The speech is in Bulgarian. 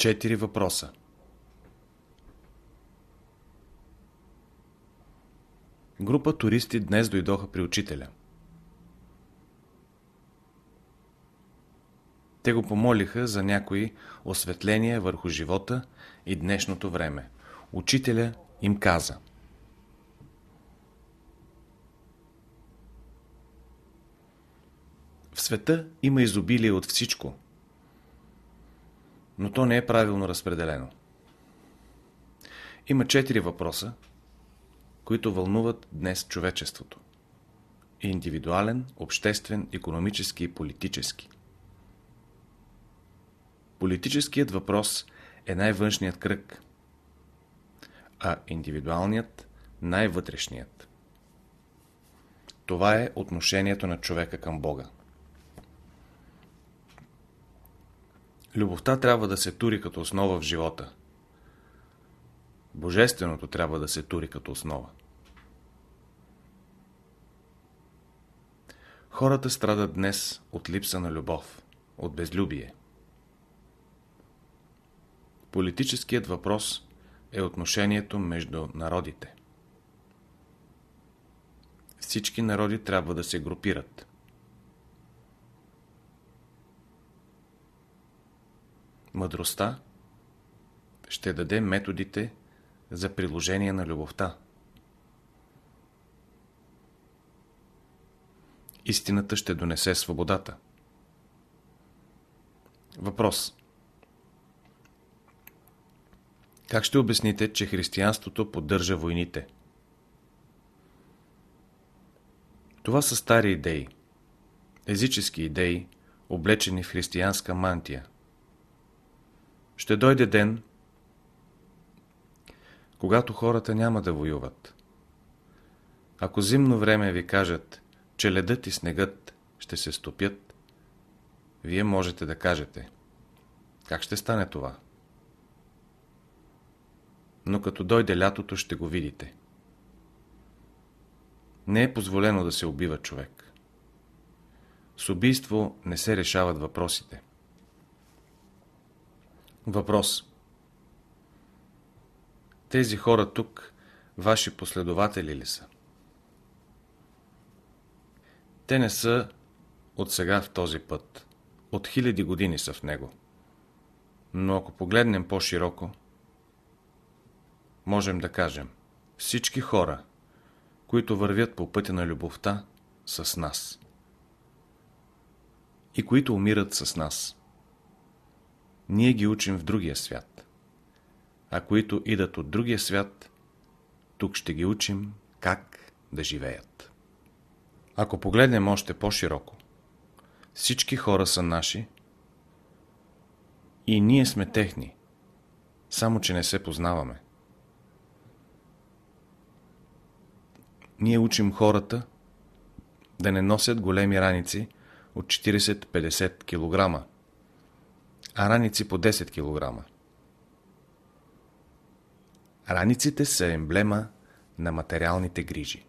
Четири въпроса Група туристи днес дойдоха при учителя. Те го помолиха за някои осветления върху живота и днешното време. Учителя им каза В света има изобилие от всичко, но то не е правилно разпределено. Има четири въпроса, които вълнуват днес човечеството. Индивидуален, обществен, економически и политически. Политическият въпрос е най-външният кръг, а индивидуалният най-вътрешният. Това е отношението на човека към Бога. Любовта трябва да се тури като основа в живота. Божественото трябва да се тури като основа. Хората страдат днес от липса на любов, от безлюбие. Политическият въпрос е отношението между народите. Всички народи трябва да се групират. Мъдростта ще даде методите за приложение на любовта. Истината ще донесе свободата. Въпрос Как ще обясните, че християнството поддържа войните? Това са стари идеи, езически идеи, облечени в християнска мантия. Ще дойде ден, когато хората няма да воюват. Ако зимно време ви кажат, че ледът и снегът ще се стопят, вие можете да кажете. Как ще стане това? Но като дойде лятото, ще го видите. Не е позволено да се убива човек. С убийство не се решават въпросите. Въпрос Тези хора тук ваши последователи ли са? Те не са от сега в този път. От хиляди години са в него. Но ако погледнем по-широко, можем да кажем, всички хора, които вървят по пътя на любовта, с нас. И които умират с нас. Ние ги учим в другия свят. А които идат от другия свят, тук ще ги учим как да живеят. Ако погледнем още по-широко, всички хора са наши и ние сме техни, само че не се познаваме. Ние учим хората да не носят големи раници от 40-50 кг, а раници по 10 кг. Раниците са емблема на материалните грижи.